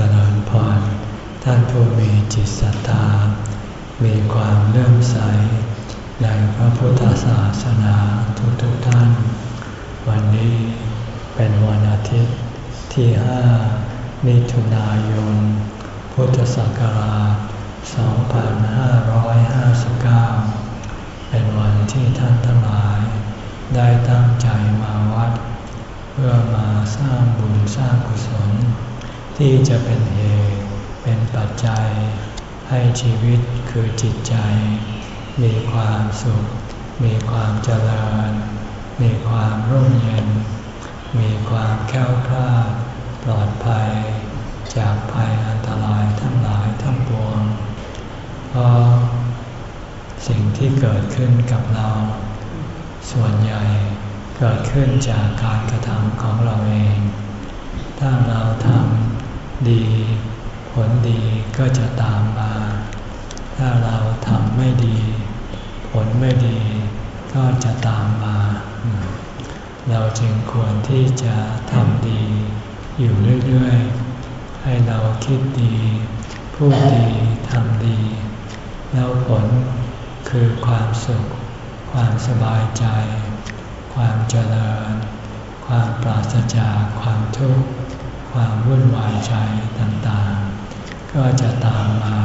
จริญพร ท่านผู้มีจิตศรัทธา มีความเลื่อมใส ในพระพุทธศาสนาทุกๆทท่าน วันนี้เป็นวันอาทิตย์ที่ห้ามิถุนายน พุทธศักราช 2559 เป็นวันที่ท่านทั้งหลาย ได้ตั้งใจมาวัด เพื่อมาสร้างบุญสร้างกุศล ที่จะเป็นเหตุเป็นปัจจัย ให้ชีวิตคือจิตใจ มีความสุข มีความเจริญ มีความร่มเย็น มีความแค้วคลาดปลอดภัย จากภัยอันตรายทั้งหลายทั้งปวงเพราะสิ่งที่เกิดขึ้นกับเรา ส่วนใหญ่เกิดขึ้นจากการกระทำของเราเอง ถ้าเราทำ ดี ผลดีก็จะตามมา ถ้าเราทำไม่ดี ผลไม่ดีก็จะตามมา เราจึงควรที่จะทำดี อยู่เรื่อยๆ ให้เราคิดดี พูดดีทำดี แล้วผลคือความสุข ความสบายใจ ความเจริญ ความปราศจากความทุกข์ ความวุ่นวายใจต่างๆ ก็จะตามมา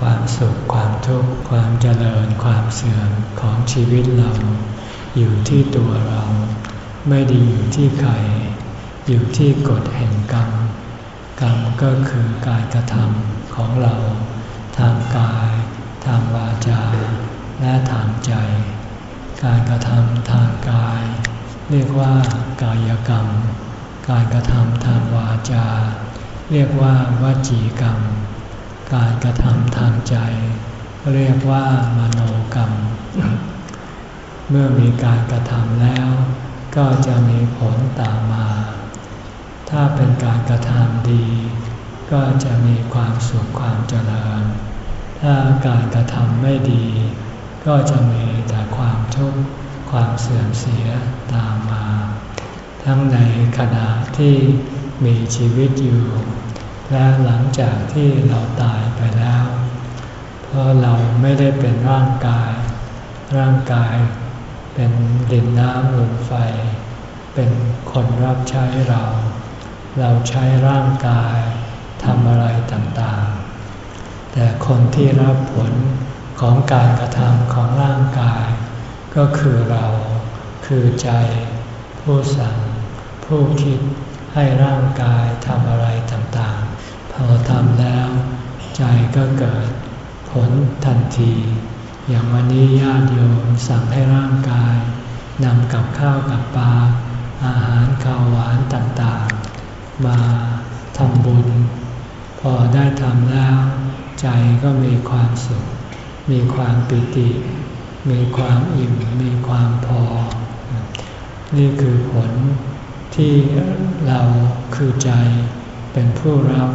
ความสุขความทุกข์ความเจริญความเสื่อมของชีวิตเรา อยู่ที่ตัวเรา ไม่ได้อยู่ที่ใคร อยู่ที่กฎแห่งกรรม กรรมก็คือการกระทำของเรา ทางกาย ทางวาจา และทางใจ การกระทำทางกาย เรียกว่ากายกรรม การกระทำทางวาจา เรียกว่าวจีกรรม การกระทำทางใจ เรียกว่ามโนกรรม เมื่อมีการกระทำแล้ว ก็จะมีผลตามมา ถ้าเป็นการกระทำดี ก็จะมีความสุขความเจริญ ถ้าการกระทำไม่ดี ก็จะมีแต่ความทุกข์ความเสื่อมเสียตามมา ทั้งในขณะที่มีชีวิตอยู่ และหลังจากที่เราตายไปแล้ว เพราะเราไม่ได้เป็นร่างกาย ร่างกายเป็นดินน้ำลมไฟ เป็นคนรับใช้เรา เราใช้ร่างกายทำอะไรต่างๆ แต่คนที่รับผลของการกระทำของร่างกาย ก็คือเราคือใจผู้สั่ง ผู้คิดให้ร่างกายทำอะไรต่างๆ พอทำแล้ว ใจก็เกิดผลทันที อย่างวันนี้ญาติโยมสั่งให้ร่างกายนำกับข้าวกับปลาอาหารข้าวหวานต่างๆ มาทำบุญ พอได้ทำแล้ว ใจก็มีความสุข มีความปิติ มีความอิ่ม มีความพอ นี่คือผล ที่เราคือใจเป็นผู้รับ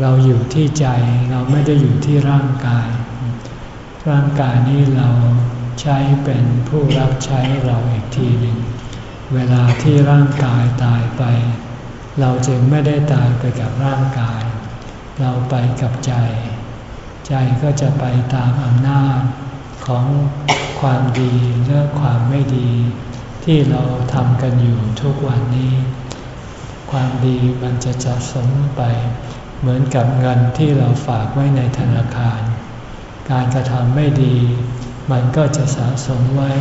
เราอยู่ที่ใจเราไม่ได้อยู่ที่ร่างกาย ร่างกายนี้เราใช้เป็นผู้รับใช้เราอีกทีหนึ่ง เวลาที่ร่างกายตายไป เราจึงไม่ได้ตายไปกับร่างกาย เราไปกับใจ ใจก็จะไปตามอำนาจของความดีและความไม่ดี ที่เราทำกันอยู่ทุกวันนี้ ความดีมันจะจะสมไป เหมือนกับเงินที่เราฝากไว้ในธนาคาร การกระทำไม่ดี มันก็จะสะสมไว้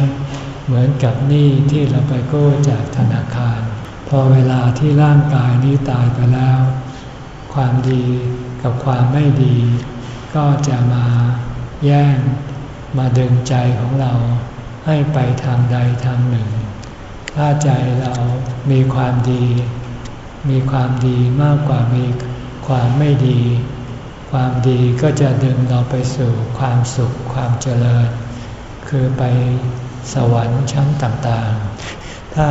เหมือนกับหนี้ที่เราไปกู้จากธนาคาร พอเวลาที่ร่างกายนี้ตายไปแล้ว ความดีกับความไม่ดี ก็จะมาแย่งมาดึงใจของเรา ให้ไปทางใดทางหนึ่ง ถ้าใจเรามีความดี มีความดีมากกว่ามีความไม่ดี ความดีก็จะดึงเราไปสู่ความสุขความเจริญ คือไปสวรรค์ชั้นต่างๆ ถ้า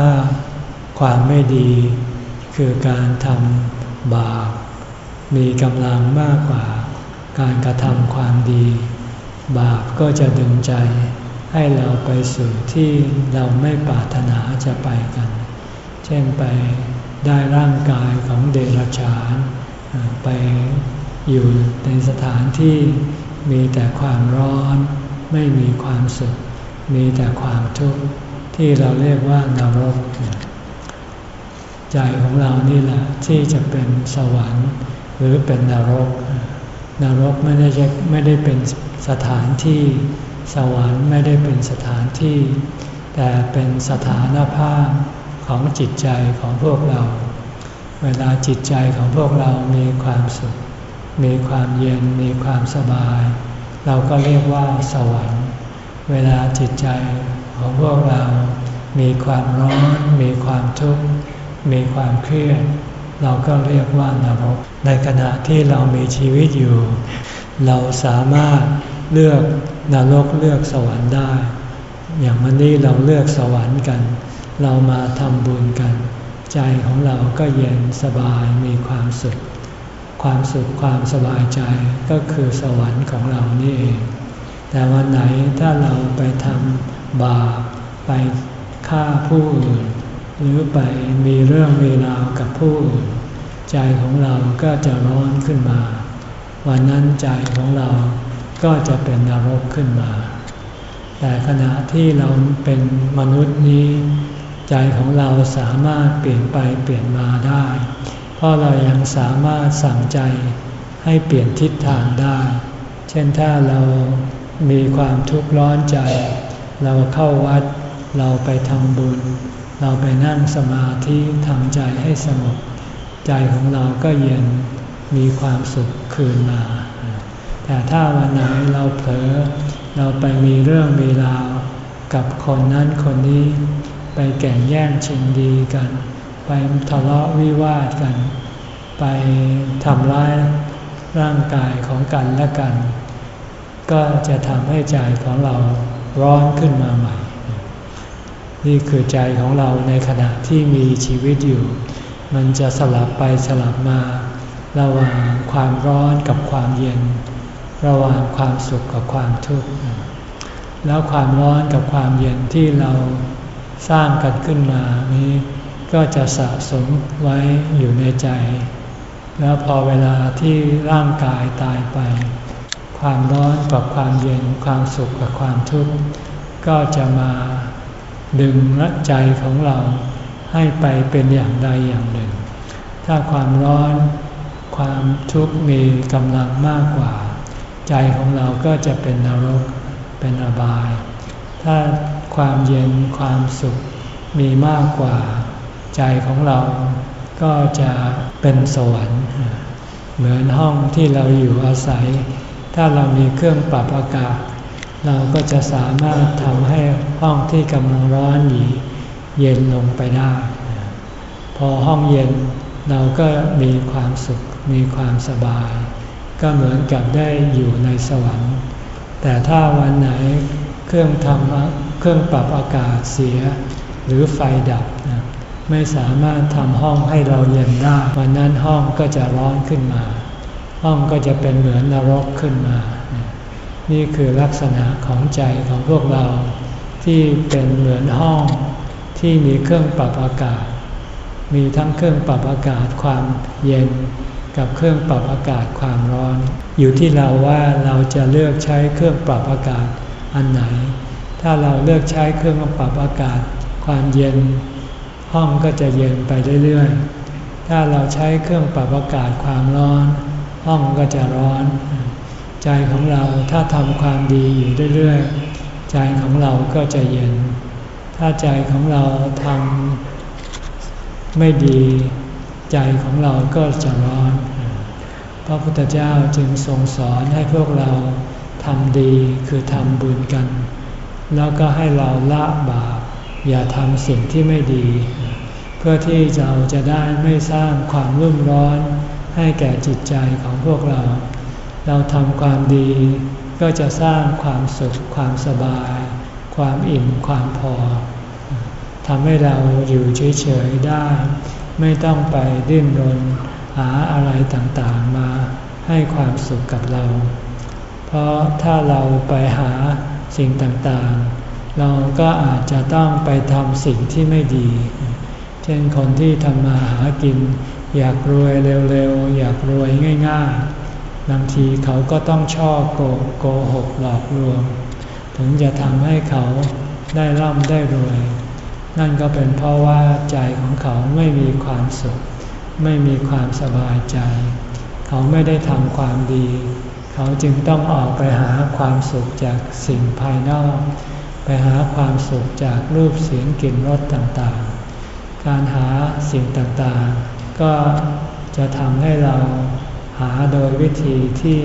ความไม่ดีคือการทำบาปมีกำลังมากกว่า การกระทำความดี บาปก็จะดึงใจ ให้เราไปสู่ที่เราไม่ปรารถนาจะไปกัน เช่นไปได้ร่างกายของเดรัจฉาน ไปอยู่ในสถานที่มีแต่ความร้อน ไม่มีความสุข มีแต่ความทุกข์ที่เราเรียกว่านรก ใจของเรานี่แหละที่จะเป็นสวรรค์หรือเป็นนรก นรกไม่ได้ไม่ได้เป็นสถานที่ สวรรค์ไม่ได้เป็นสถานที่ แต่เป็นสถานภาพของจิตใจของพวกเรา เวลาจิตใจของพวกเรามีความสุข มีความเย็น มีความสบาย เราก็เรียกว่าสวรรค์ เวลาจิตใจของพวกเรา มีความร้อน มีความทุกข์ มีความเครียด เราก็เรียกว่านรก ในขณะที่เรามีชีวิตอยู่ เราสามารถเลือก นรกเลือกสวรรค์ได้ อย่างวันนี้เราเลือกสวรรค์กัน เรามาทำบุญกัน ใจของเราก็เย็นสบายมีความสุข ความสุขความสบายใจก็คือสวรรค์ของเรานี่เอง แต่วันไหนถ้าเราไปทำบาปไปฆ่าผู้อื่น หรือไปมีเรื่องมีราวกับผู้อื่น ใจของเราก็จะร้อนขึ้นมา วันนั้นใจของเรา ก็จะเป็นนรกขึ้นมา แต่ขณะที่เราเป็นมนุษย์นี้ ใจของเราสามารถเปลี่ยนไปเปลี่ยนมาได้ เพราะเรายังสามารถสั่งใจให้เปลี่ยนทิศทางได้ เช่นถ้าเรามีความทุกข์ร้อนใจ เราเข้าวัด เราไปทำบุญ เราไปนั่งสมาธิทำใจให้สงบ ใจของเราก็เย็นมีความสุขคืนมา แต่ถ้าวันไหนเราเผลอเราไปมีเรื่องมีราว กับคนนั้นคนนี้ ไปแก่งแย่งชิงดีกัน ไปทะเลาะวิวาทกัน ไปทำร้ายร่างกายของกันและกัน ก็จะทำให้ใจของเราร้อนขึ้นมาใหม่ นี่คือใจของเราในขณะที่มีชีวิตอยู่ มันจะสลับไปสลับมา ระหว่างความร้อนกับความเย็น ระหว่างความสุขกับความทุกข์ แล้วความร้อนกับความเย็นที่เราสร้างกันขึ้นมานี้ ก็จะสะสมไว้อยู่ในใจ แล้วพอเวลาที่ร่างกายตายไป ความร้อนกับความเย็น ความสุขกับความทุกข์ ก็จะมาดึงละใจของเราให้ไปเป็นอย่างใดอย่างหนึ่ง ถ้าความร้อน ความทุกข์มีกำลังมากกว่า ใจของเราก็จะเป็นนรก เป็นอบาย ถ้าความเย็นความสุขมีมากกว่า ใจของเราก็จะเป็นสวรรค์ เหมือนห้องที่เราอยู่อาศัย ถ้าเรามีเครื่องปรับอากาศ เราก็จะสามารถทำให้ห้องที่กำลังร้อนอยู่เย็นลงไปได้ พอห้องเย็นเราก็มีความสุขมีความสบาย ก็เหมือนกับได้อยู่ในสวรรค์ แต่ถ้าวันไหนเครื่องทำเครื่องปรับอากาศเสีย หรือไฟดับ ไม่สามารถทำห้องให้เราเย็นได้ วันนั้นห้องก็จะร้อนขึ้นมา ห้องก็จะเป็นเหมือนนรกขึ้นมา นี่คือลักษณะของใจของพวกเราที่เป็นเหมือนห้องที่มีเครื่องปรับอากาศ มีทั้งเครื่องปรับอากาศความเย็น กับเครื่องปรับอากาศความร้อน อยู่ที่เราว่าเราจะเลือกใช้เครื่องปรับอากาศอันไหน ถ้าเราเลือกใช้เครื่องปรับอากาศความเย็น ห้องก็จะเย็นไปเรื่อยๆ ถ้าเราใช้เครื่องปรับอากาศความร้อน ห้องก็จะร้อน ใจของเราถ้าทำความดีอยู่เรื่อยๆ ใจของเราก็จะเย็น ถ้าใจของเราทำไม่ดี ใจของเราก็จะร้อน พระพุทธเจ้าจึงทรงสอนให้พวกเราทำดีคือทำบุญกัน แล้วก็ให้เราละบาปอย่าทำสิ่งที่ไม่ดี เพื่อที่เราจะได้ไม่สร้างความรุ่มร้อนให้แก่จิตใจของพวกเรา เราทำความดีก็จะสร้างความสุข ความสบาย ความอิ่มความพอทำให้เราอยู่เฉยๆได้ ไม่ต้องไปดิ้นรนหาอะไรต่างๆมาให้ความสุขกับเรา เพราะถ้าเราไปหาสิ่งต่างๆ เราก็อาจจะต้องไปทำสิ่งที่ไม่ดี เช่นคนที่ทำมาหากิน อยากรวยเร็วๆ อยากรวยง่ายๆ บางทีเขาก็ต้องช่อโกโกหกหลอกลวง ถึงจะทำให้เขาได้ร่ำได้รวย นั่นก็เป็นเพราะว่าใจของเขาไม่มีความสุข ไม่มีความสบายใจ เขาไม่ได้ทำความดี เขาจึงต้องออกไปหาความสุขจากสิ่งภายนอก ไปหาความสุขจากรูปเสียงกลิ่นรสต่างๆ การหาสิ่งต่างๆ ก็จะทำให้เราหาโดยวิธีที่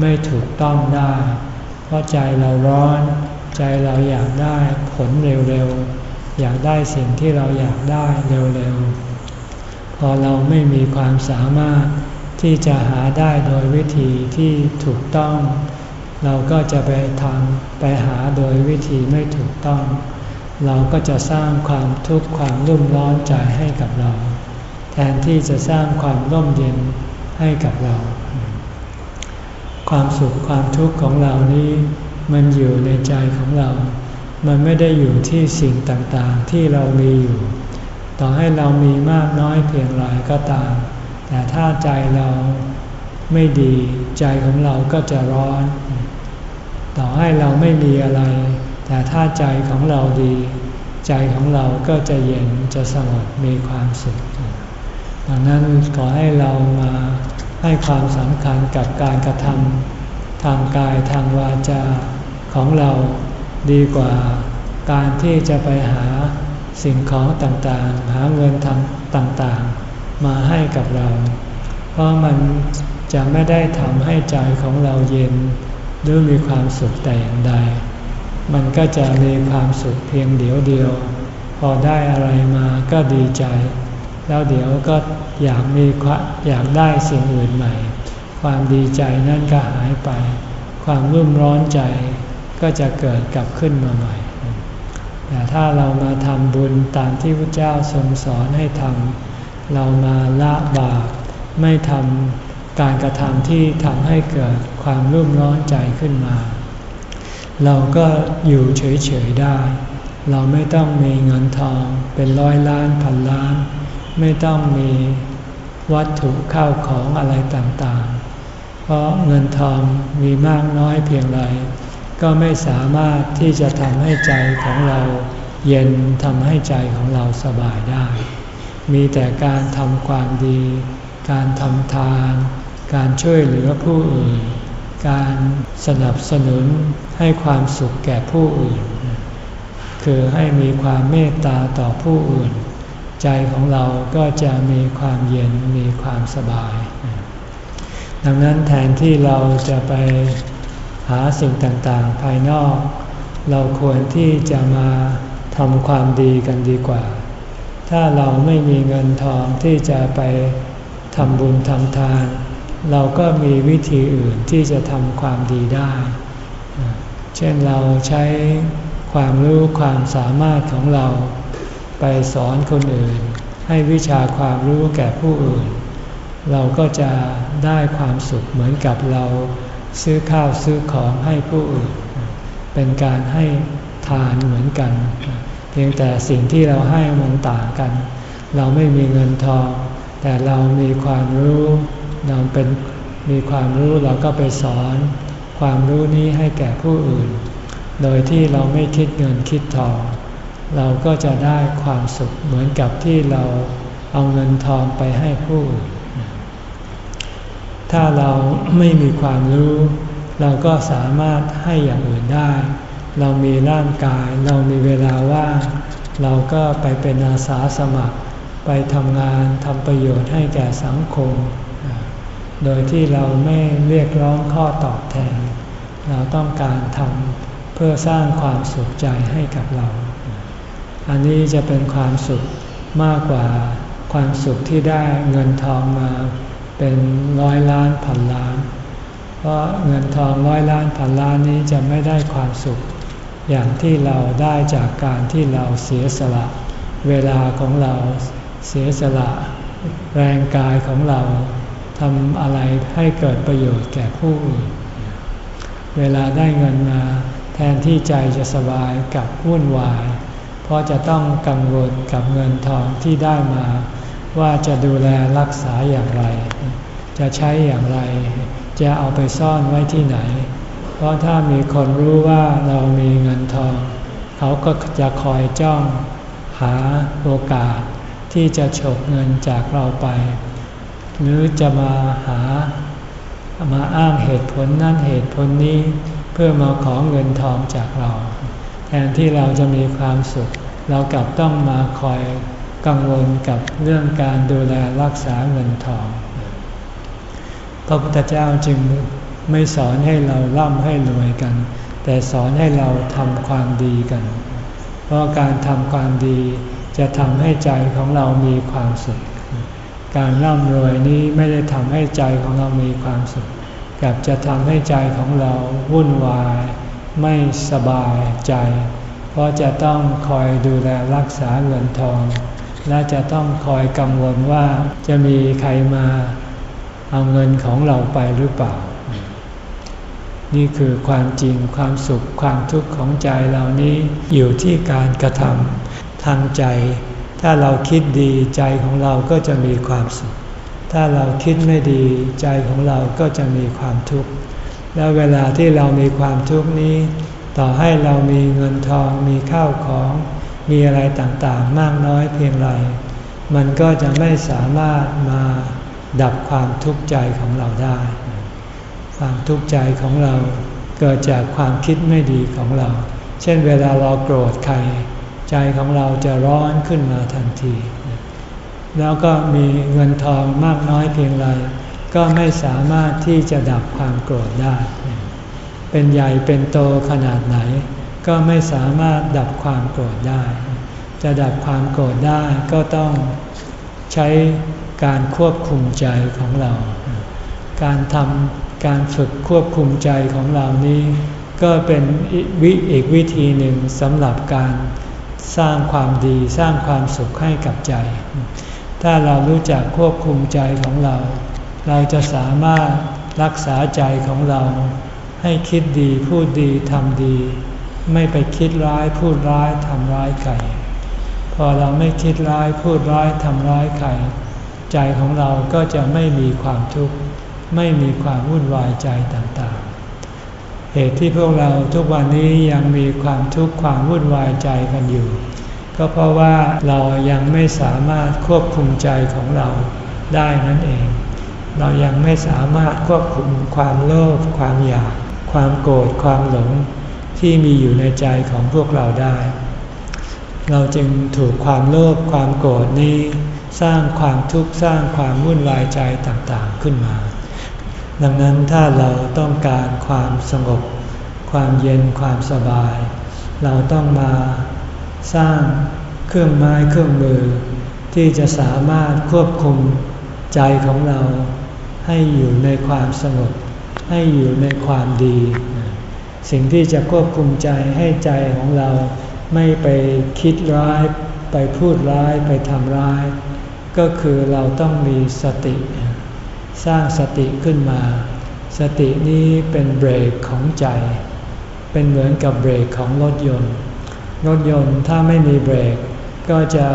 ไม่ถูกต้องได้ เพราะใจเราร้อน ใจเราอยากได้ผลเร็วๆ อยากได้สิ่งที่เราอยากได้เร็วๆ พอเราไม่มีความสามารถที่จะหาได้โดยวิธีที่ถูกต้อง เราก็จะไปทำไปหาโดยวิธีไม่ถูกต้อง เราก็จะสร้างความทุกข์ความรุ่มร้อนใจให้กับเรา แทนที่จะสร้างความร่มเย็นให้กับเรา ความสุขความทุกข์ของเรานี้มันอยู่ในใจของเรา มันไม่ได้อยู่ที่สิ่งต่างๆที่เรามีอยู่ ต่อให้เรามีมากน้อยเพียงไรก็ตาม แต่ถ้าใจเราไม่ดีใจของเราก็จะร้อน ต่อให้เราไม่มีอะไร แต่ถ้าใจของเราดี ใจของเราก็จะเย็นจะสงบมีความสุข ดังนั้นขอให้เรามาให้ความสำคัญกับการกระทำทางกายทางวาจาของเรา ดีกว่าการที่จะไปหาสิ่งของต่างๆ หาเงินทำต่างๆ มาให้กับเรา เพราะมันจะไม่ได้ทำให้ใจของเราเย็นหรือมีความสุขแต่อย่างใด มันก็จะมีความสุขเพียงเดียวเดียว พอได้อะไรมาก็ดีใจ แล้วเดี๋ยวก็อยากมีอยากได้สิ่งอื่นใหม่ ความดีใจนั่นก็หายไป ความรุ่มร้อนใจ ก็จะเกิดกลับขึ้นมาใหม่แต่ถ้าเรามาทำบุญตามที่พระเจ้าทรงสอนให้ทำเรามาละบาปไม่ทำการกระทำที่ทำให้เกิดความรุ่มร้อนใจขึ้นมา เราก็อยู่เฉยๆได้ เราไม่ต้องมีเงินทองเป็นร้อยล้านพันล้าน ไม่ต้องมีวัตถุข้าวของอะไรต่างๆ เพราะเงินทองมีมากน้อยเพียงไร ก็ไม่สามารถที่จะทำให้ใจของเราเย็นทำให้ใจของเราสบายได้ มีแต่การทำความดี การทำทาน การช่วยเหลือผู้อื่น การสนับสนุนให้ความสุขแก่ผู้อื่น คือให้มีความเมตตาต่อผู้อื่น ใจของเราก็จะมีความเย็นมีความสบาย ดังนั้นแทนที่เราจะไป หาสิ่งต่างๆ ภายนอก เราควรที่จะมาทำความดีกันดีกว่า ถ้าเราไม่มีเงินทองที่จะไปทำบุญทำทาน เราก็มีวิธีอื่นที่จะทำความดีได้ เช่นเราใช้ความรู้ความสามารถของเรา ไปสอนคนอื่น ให้วิชาความรู้แก่ผู้อื่น เราก็จะได้ความสุขเหมือนกับเรา ซื้อข้าวซื้อของให้ผู้อื่น เป็นการให้ทานเหมือนกัน เพียงแต่สิ่งที่เราให้มันต่างกัน เราไม่มีเงินทอง แต่เรามีความรู้เราเป็นมีความรู้เราก็ไปสอน ความรู้นี้ให้แก่ผู้อื่น โดยที่เราไม่คิดเงินคิดทอง เราก็จะได้ความสุขเหมือนกับที่เราเอาเงินทองไปให้ผู้อื่น ถ้าเราไม่มีความรู้ เราก็สามารถให้อย่างอื่นได้ เรามีร่างกาย เรามีเวลาว่าง เราก็ไปเป็นอาสาสมัคร ไปทำงานทำประโยชน์ให้แก่สังคม โดยที่เราไม่เรียกร้องข้อตอบแทน เราต้องการทำเพื่อสร้างความสุขใจให้กับเรา อันนี้จะเป็นความสุขมากกว่าความสุขที่ได้เงินทองมา เป็นร้อยล้านพันล้าน เพราะเงินทองร้อยล้านพันล้านนี้จะไม่ได้ความสุข อย่างที่เราได้จากการที่เราเสียสละ เวลาของเราเสียสละ แรงกายของเราทำอะไรให้เกิดประโยชน์แก่ผู้อื่นเวลาได้เงินมา แทนที่ใจจะสบายกับวุ่นวาย เพราะจะต้องกังวลกับเงินทองที่ได้มา ว่าจะดูแลรักษาอย่างไร จะใช้อย่างไร จะเอาไปซ่อนไว้ที่ไหน เพราะถ้ามีคนรู้ว่าเรามีเงินทอง เขาก็จะคอยจ้องหาโอกาสที่จะฉกเงินจากเราไป หรือจะมาหามาอ้างเหตุผลนั่นเหตุผลนี้ เพื่อมาขอเงินทองจากเรา แทนที่เราจะมีความสุข เรากลับต้องมาคอย กังวลกับเรื่องการดูแลรักษาเงินทอง พระพุทธเจ้าจึงไม่สอนให้เราร่ำให้รวยกัน แต่สอนให้เราทำความดีกัน เพราะการทำความดีจะทำให้ใจของเรามีความสุข การร่ำรวยนี้ไม่ได้ทำให้ใจของเรามีความสุขกลับจะทำให้ใจของเราวุ่นวาย ไม่สบายใจ เพราะจะต้องคอยดูแลรักษาเงินทอง และจะต้องคอยกังวลว่าจะมีใครมาเอาเงินของเราไปหรือเปล่า นี่คือความจริงความสุขความทุกข์ของใจเหล่านี้อยู่ที่การกระทำทางใจ ถ้าเราคิดดีใจของเราก็จะมีความสุข ถ้าเราคิดไม่ดีใจของเราก็จะมีความทุกข์ แล้วเวลาที่เรามีความทุกข์นี้ ต่อให้เรามีเงินทองมีข้าวของ มีอะไรต่างๆ มากน้อยเพียงไร มันก็จะไม่สามารถมาดับความทุกข์ใจของเราได้ ความทุกข์ใจของเราเกิดจากความคิดไม่ดีของเรา เช่นเวลาเราโกรธใคร ใจของเราจะร้อนขึ้นมาทันที แล้วก็มีเงินทองมากน้อยเพียงไร ก็ไม่สามารถที่จะดับความโกรธได้ เป็นใหญ่เป็นโตขนาดไหน ก็ไม่สามารถดับความโกรธได้ จะดับความโกรธได้ก็ต้องใช้การควบคุมใจของเรา การทำการฝึกควบคุมใจของเรานี้ ก็เป็นวิอีกวิธีหนึ่งสำหรับการสร้างความดีสร้างความสุขให้กับใจ ถ้าเรารู้จักควบคุมใจของเรา เราจะสามารถรักษาใจของเรา ให้คิดดีพูดดีทำดี ไม่ไปคิดร้ายพูดร้ายทำร้ายใครพอเราไม่คิดร้ายพูดร้ายทำร้ายใครใจของเราก็จะไม่มีความทุกข์ไม่มีความวุ่นวายใจต่างๆ เหตุที่พวกเราทุกวันนี้ยังมีความทุกข์ความวุ่นวายใจกันอยู่ ก็เพราะว่าเรายังไม่สามารถควบคุมใจของเราได้นั่นเอง เรายังไม่สามารถควบคุมความโลภความอยาก ความโกรธความหลง ที่มีอยู่ในใจของพวกเราได้ เราจึงถูกความโลภความโกรธนี้ สร้างความทุกข์สร้างความวุ่นวายใจต่างๆขึ้นมา ดังนั้นถ้าเราต้องการความสงบ ความเย็นความสบาย เราต้องมาสร้างเครื่องไม้เครื่องมือ ที่จะสามารถควบคุมใจของเราให้อยู่ในความสงบ ให้อยู่ในความดี สิ่งที่จะควบคุมใจให้ใจของเราไม่ไปคิดร้าย ไปพูดร้ายไปทำร้าย ก็คือเราต้องมีสติ สร้างสติขึ้นมา สตินี้เป็นเบรกของใจ เป็นเหมือนกับเบรกของรถยนต์ รถยนต์ถ้าไม่มีเบรก ก็จะ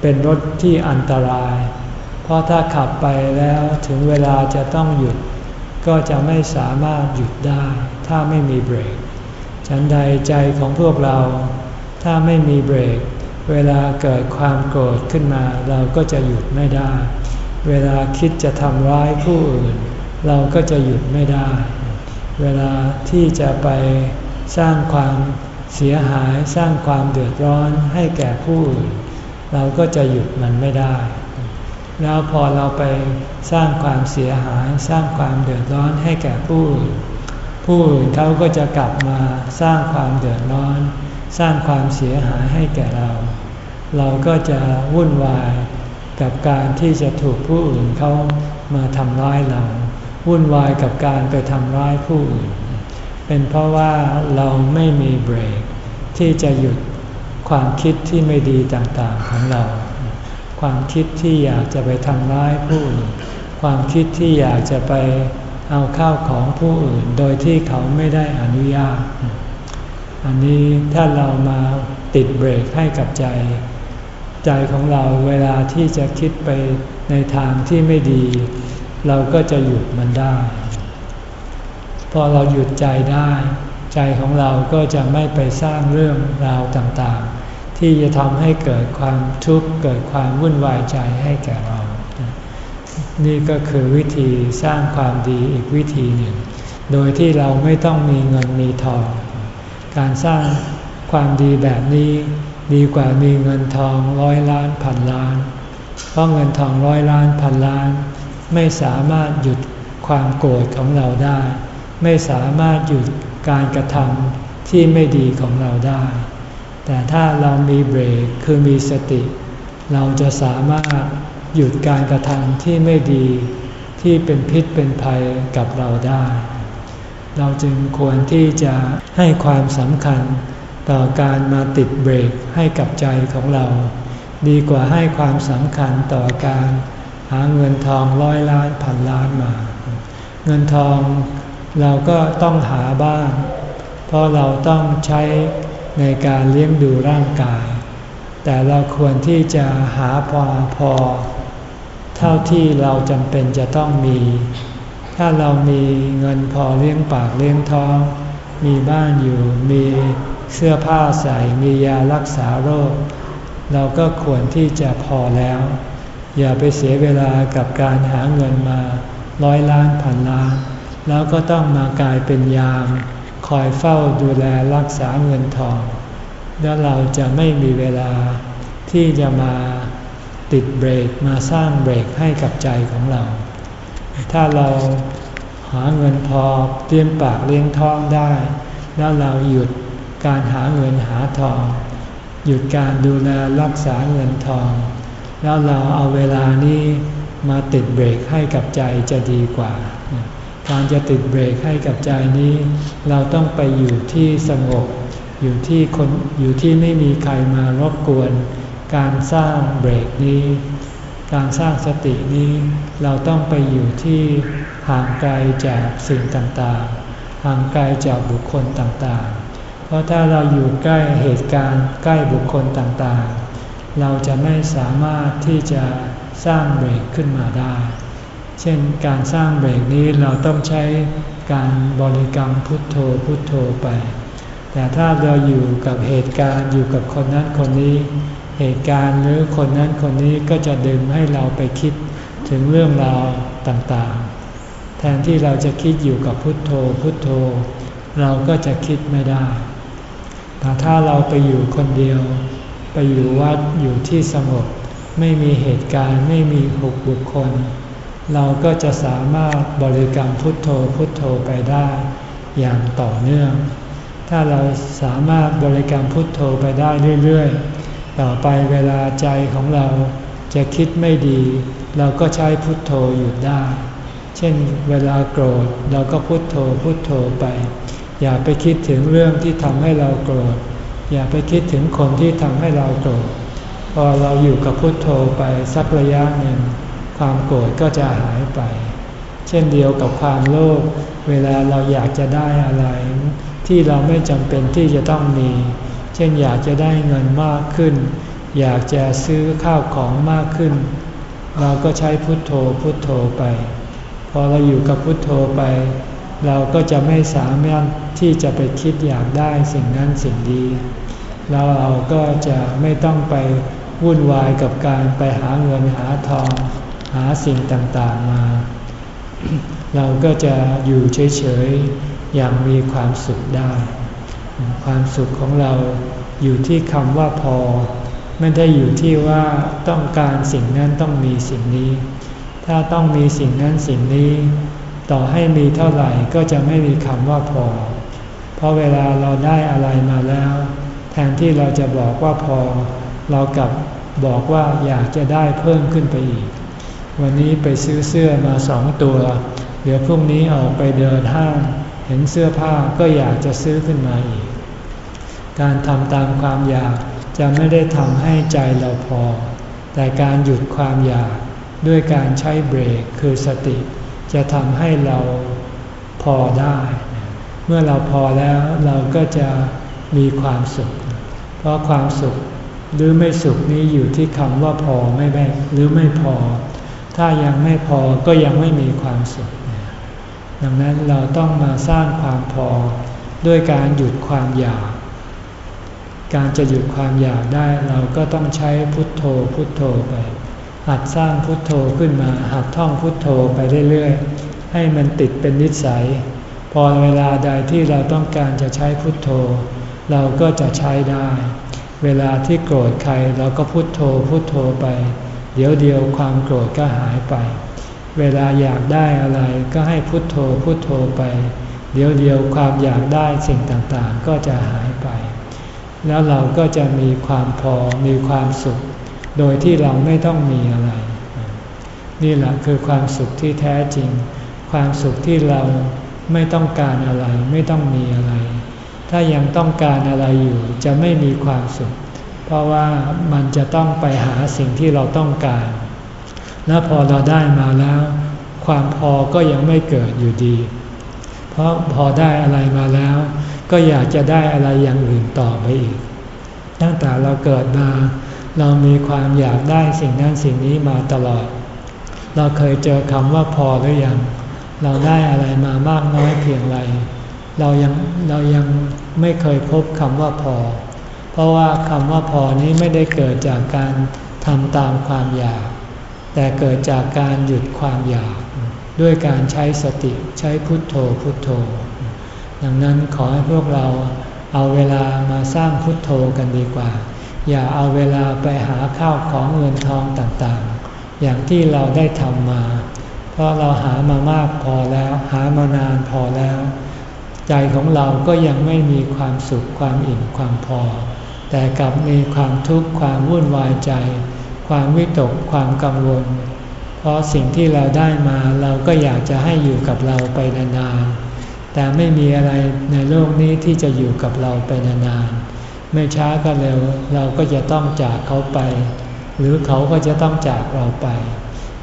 เป็นรถที่อันตราย เพราะถ้าขับไปแล้วถึงเวลาจะต้องหยุด ก็จะไม่สามารถหยุดได้ ถ้าไม่มีเบรก ฉันใดใจของพวกเรา ถ้าไม่มีเบรก เวลาเกิดความโกรธขึ้นมา เราก็จะหยุดไม่ได้ เวลาคิดจะทำร้ายผู้อื่น เราก็จะหยุดไม่ได้ เวลาที่จะไปสร้างความเสียหายสร้างความเดือดร้อนให้แก่ผู้อื่น เราก็จะหยุดมันไม่ได้ แล้วพอเราไปสร้างความเสียหายสร้างความเดือดร้อนให้แก่ผู้อื่นผู้อื่นเขาก็จะกลับมาสร้างความเดือดร้อน สร้างความเสียหายให้แก่เรา เราก็จะวุ่นวายกับการที่จะถูกผู้อื่นเขามาทำร้ายเรา วุ่นวายกับการไปทำร้ายผู้อื่น เป็นเพราะว่าเราไม่มีเบรกที่จะหยุดความคิดที่ไม่ดีต่างๆของเรา ความคิดที่อยากจะไปทำร้ายผู้อื่น ความคิดที่อยากจะไปเอาข้าวของผู้อื่น โดยที่เขาไม่ได้อนุญาต อันนี้ถ้าเรามาติดเบรกให้กับใจ ใจของเราเวลาที่จะคิดไปในทางที่ไม่ดี เราก็จะหยุดมันได้ พอเราหยุดใจได้ ใจของเราก็จะไม่ไปสร้างเรื่องราวต่าง ที่จะทำให้เกิดความทุกข์เกิดความวุ่นวายใจให้แก่เรา นี่ก็คือวิธีสร้างความดีอีกวิธีหนึ่ง โดยที่เราไม่ต้องมีเงินมีทอง การสร้างความดีแบบนี้ดีกว่ามีเงินทองร้อยล้านพันล้าน เพราะเงินทองร้อยล้านพันล้าน ไม่สามารถหยุดความโกรธของเราได้ ไม่สามารถหยุดการกระทำที่ไม่ดีของเราได้ แต่ถ้าเรามีเบรกคือมีสติ เราจะสามารถหยุดการกระทำที่ไม่ดีที่เป็นพิษเป็นภัยกับเราได้ เราจึงควรที่จะให้ความสำคัญต่อการมาติดเบรกให้กับใจของเรา ดีกว่าให้ความสำคัญต่อการหาเงินทองร้อยล้านพันล้านมา เงินทองเราก็ต้องหาบ้าง เพราะเราต้องใช้ ในการเลี้ยงดูร่างกาย แต่เราควรที่จะหาพอพอ เท่าที่เราจำเป็นจะต้องมี ถ้าเรามีเงินพอเลี้ยงปากเลี้ยงท้อง มีบ้านอยู่ มีเสื้อผ้าใส่ มียารักษาโรค เราก็ควรที่จะพอแล้ว อย่าไปเสียเวลากับการหาเงินมาร้อยล้านพันล้าน แล้วก็ต้องมากลายเป็นยาม คอยเฝ้าดูแลรักษาเงินทอง แล้วเราจะไม่มีเวลาที่จะมาติดเบรกมาสร้างเบรกให้กับใจของเรา ถ้าเราหาเงินพอเตรียมปากเลี้ยงท้องได้ แล้วเราหยุดการหาเงินหาทอง หยุดการดูแลรักษาเงินทอง แล้วเราเอาเวลานี้มาติดเบรกให้กับใจจะดีกว่า การจะติดเบรกให้กับใจนี้ เราต้องไปอยู่ที่สงบ อยู่ที่คนอยู่ที่ไม่มีใครมารบกวน การสร้างเบรกนี้ การสร้างสตินี้ เราต้องไปอยู่ที่ห่างไกลจากสิ่งต่างๆ ห่างไกลจากบุคคลต่างๆ เพราะถ้าเราอยู่ใกล้เหตุการณ์ใกล้บุคคลต่างๆ เราจะไม่สามารถที่จะสร้างเบรกขึ้นมาได้ เช่นการสร้างเบรกนี้เราต้องใช้การบริกรรมพุทโธพุทโธไป แต่ถ้าเราอยู่กับเหตุการณ์อยู่กับคนนั้นคนนี้ เหตุการณ์หรือคนนั้นคนนี้ก็จะดึงให้เราไปคิดถึงเรื่องราวต่างๆ แทนที่เราจะคิดอยู่กับพุทโธพุทโธ เราก็จะคิดไม่ได้ แต่ถ้าเราไปอยู่คนเดียว ไปอยู่วัดอยู่ที่สงบไม่มีเหตุการณ์ไม่มีหุบุคคล เราก็จะสามารถบริกรรมพุทโธพุทโธไปได้อย่างต่อเนื่อง ถ้าเราสามารถบริกรรมพุทโธไปได้เรื่อยๆ ต่อไปเวลาใจของเราจะคิดไม่ดี เราก็ใช้พุทโธหยุดได้ เช่นเวลาโกรธเราก็พุทโธพุทโธไป อย่าไปคิดถึงเรื่องที่ทำให้เราโกรธ อย่าไปคิดถึงคนที่ทำให้เราโกรธ พอเราอยู่กับพุทโธไปสักระยะหนึ่ง ความโกรธก็จะหายไป เช่นเดียวกับความโลภเวลาเราอยากจะได้อะไร ที่เราไม่จำเป็นที่จะต้องมี เช่นอยากจะได้เงินมากขึ้น อยากจะซื้อข้าวของมากขึ้น เราก็ใช้พุทโธพุทโธไป พอเราอยู่กับพุทโธไป เราก็จะไม่สามารถที่จะไปคิดอยากได้สิ่งนั้นสิ่งดีแล้วเราก็จะไม่ต้องไปวุ่นวายกับการไปหาเงินหาทอง หาสิ่งต่างๆมา เราก็จะอยู่เฉยๆอย่างมีความสุขได้ ความสุขของเราอยู่ที่คำว่าพอ ไม่ได้อยู่ที่ว่าต้องการสิ่งนั้นต้องมีสิ่งนี้ ถ้าต้องมีสิ่งนั้นสิ่งนี้ ต่อให้มีเท่าไหร่ก็จะไม่มีคำว่าพอ เพราะเวลาเราได้อะไรมาแล้ว แทนที่เราจะบอกว่าพอ เรากลับบอกว่าอยากจะได้เพิ่มขึ้นไปอีก วันนี้ไปซื้อเสื้อมาสองตัว เดี๋ยวพรุ่งนี้ออกไปเดินห้างเห็นเสื้อผ้าก็อยากจะซื้อขึ้นมาอีก การทำตามความอยากจะไม่ได้ทำให้ใจเราพอ แต่การหยุดความอยากด้วยการใช้เบรกคือสติ จะทำให้เราพอได้ เมื่อเราพอแล้วเราก็จะมีความสุข เพราะความสุขหรือไม่สุขนี้อยู่ที่คำว่าพอไม่แม่หรือไม่พอ ถ้ายังไม่พอก็ยังไม่มีความสุข ดังนั้นเราต้องมาสร้างความพอด้วยการหยุดความอยาก การจะหยุดความอยากได้เราก็ต้องใช้พุทโธพุทโธไป หัดสร้างพุทโธขึ้นมา หัดท่องพุทโธไปเรื่อยๆ ให้มันติดเป็นนิสัย พอเวลาใดที่เราต้องการจะใช้พุทโธ เราก็จะใช้ได้ เวลาที่โกรธใครเราก็พุทโธพุทโธไป ดี๋ยวเดียวความโกรธก็หายไป เวลาอยากได้อะไรก็ให้พุทโธพุทโธไป เดี๋ยวเดียวความอยากได้สิ่งต่างๆ ก็จะหายไป แล้วเราก็จะมีความพอมีความสุข โดยที่เราไม่ต้องมีอะไร นี่แหละคือความสุขที่แท้จริง ความสุขที่เราไม่ต้องการอะไร ไม่ต้องมีอะไร ถ้ายังต้องการอะไรอยู่จะไม่มีความสุข เพราะว่ามันจะต้องไปหาสิ่งที่เราต้องการ แล้วพอเราได้มาแล้ว ความพอก็ยังไม่เกิดอยู่ดี เพราะพอได้อะไรมาแล้ว ก็อยากจะได้อะไรอย่างอื่นต่อไปอีก ตั้งแต่เราเกิดมา เรามีความอยากได้สิ่งนั้นสิ่งนี้มาตลอด เราเคยเจอคำว่าพอหรือยัง เราได้อะไรมามากน้อยเพียงไร เรายังเรายังไม่เคยพบคำว่าพอ ราะว่าคำว่าพอนี้ไม่ได้เกิดจากการทำตามความอยาก แต่เกิดจากการหยุดความอยาก ด้วยการใช้สติใช้พุทโธพุทโธ ดังนั้นขอให้พวกเราเอาเวลามาสร้างพุทโธกันดีกว่า อย่าเอาเวลาไปหาข้าวของเงินทองต่างๆ อย่างที่เราได้ทำมา เพราะเราหามามากพอแล้ว หามานานพอแล้ว ใจของเราก็ยังไม่มีความสุขความอิ่มความพอ แต่กลับมีความทุกข์ความวุ่นวายใจ ความวิตกความกังวล เพราะสิ่งที่เราได้มาเราก็อยากจะให้อยู่กับเราไปนานๆ แต่ไม่มีอะไรในโลกนี้ที่จะอยู่กับเราไปนานๆ ไม่ช้าก็เร็วเราก็จะต้องจากเขาไป หรือเขาก็จะต้องจากเราไป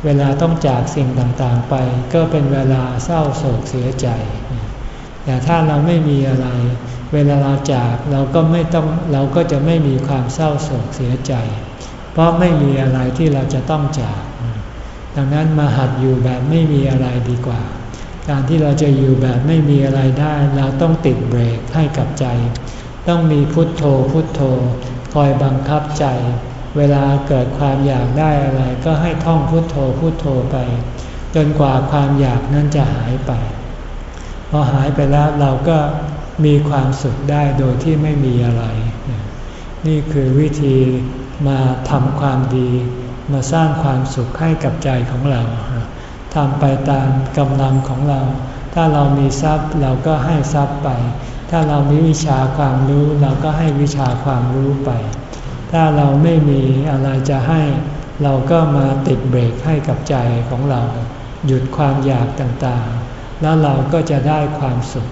เวลาต้องจากสิ่งต่างๆไป ก็เป็นเวลาเศร้าโศกเสียใจ แต่ถ้าเราไม่มีอะไร เวลาเราจากเราก็ไม่ต้องเราก็จะไม่มีความเศร้าโศกเสียใจ เพราะไม่มีอะไรที่เราจะต้องจาก ดังนั้นมาหัดอยู่แบบไม่มีอะไรดีกว่า การที่เราจะอยู่แบบไม่มีอะไรได้ เราต้องติดเบรกให้กับใจ ต้องมีพุทโธพุทโธ คอยบังคับใจ เวลาเกิดความอยากได้อะไร ก็ให้ท่องพุทโธพุทโธไป จนกว่าความอยากนั้นจะหายไป พอหายไปแล้วเราก็ มีความสุขได้โดยที่ไม่มีอะไร นี่คือวิธีมาทำความดี มาสร้างความสุขให้กับใจของเราทำไปตามกำลังของเรา ถ้าเรามีทรัพย์เราก็ให้ทรัพย์ไป ถ้าเรามีวิชาความรู้เราก็ให้วิชาความรู้ไป ถ้าเราไม่มีอะไรจะให้ เราก็มาติดเบรกให้กับใจของเรา หยุดความอยากต่างๆ แล้วเราก็จะได้ความสุข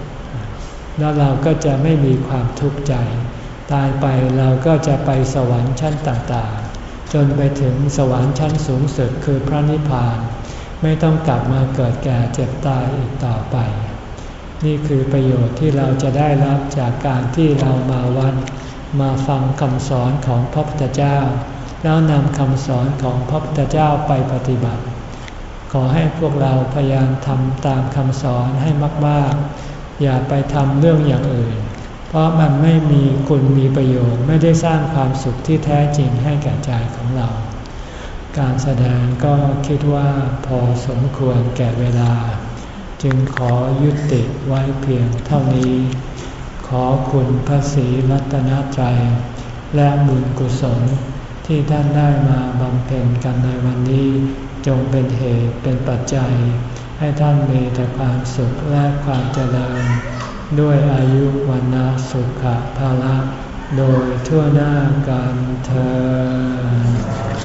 แล้วเราก็จะไม่มีความทุกข์ใจ ตายไปเราก็จะไปสวรรค์ชั้นต่างๆ จนไปถึงสวรรค์ชั้นสูงสุดคือพระนิพพาน ไม่ต้องกลับมาเกิดแก่เจ็บตายอีกต่อไป นี่คือประโยชน์ที่เราจะได้รับจากการที่เรามาวัดมาฟังคำสอนของพระพุทธเจ้า แล้วนำคำสอนของพระพุทธเจ้าไปปฏิบัติ ขอให้พวกเราพยายามทำตามคำสอนให้มาก ๆ อย่าไปทำเรื่องอย่างอื่น เพราะมันไม่มีคุณมีประโยชน์ไม่ได้สร้างความสุขที่แท้จริงให้แก่ใจของเรา การแสดงก็คิดว่าพอสมควรแก่เวลา จึงขอยุติไว้เพียงเท่านี้ ขอคุณพระศรีรัตนตรัยและบุญกุศลที่ท่านได้มาบำเพ็ญกันในวันนี้ จงเป็นเหตุเป็นปัจจัย ให้ท่านมีแต่ความสุขและความเจริญ ด้วยอายุวันนาสุขภาละ โดยทั่วหน้ากันเธอ